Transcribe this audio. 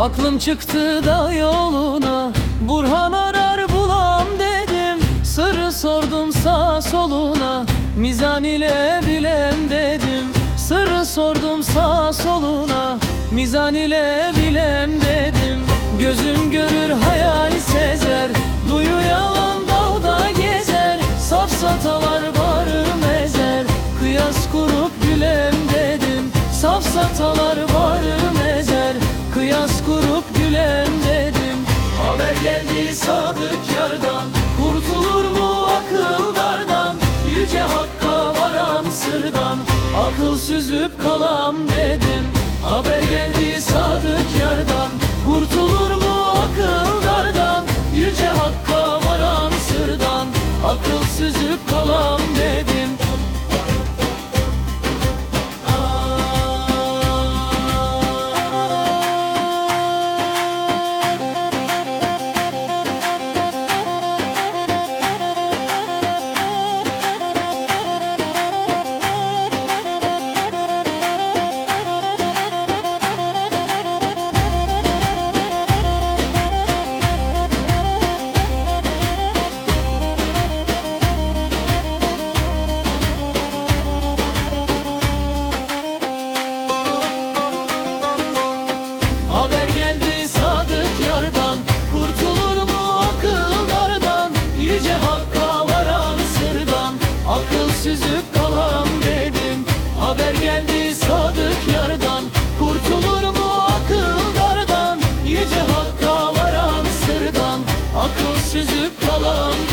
Aklım çıktı da yoluna. Burhan arar bulam dedim. Sırrı sordum sağ soluna. Mizan ile bilem dedim. Sırrı sordum sağ soluna. Mizan ile bilem dedim. Gözüm görür hayal sezer. Duyu yalan dağda gezer. Safsatalar barım ezer Kıyas kurup gülem dedim. Safsatalar barım Akıl süzüp kalam dedim. Haber geldi sadık yardan Kurtulur mu akıllardan Yüce hakka varan sırdan. Akıl süzüp kalam dedim süzüp kalam dedim. Haber geldi sadık yardan. Kurtulur mu akıllardan Yüce hakka varan sırdan. Akıl süzüp kalam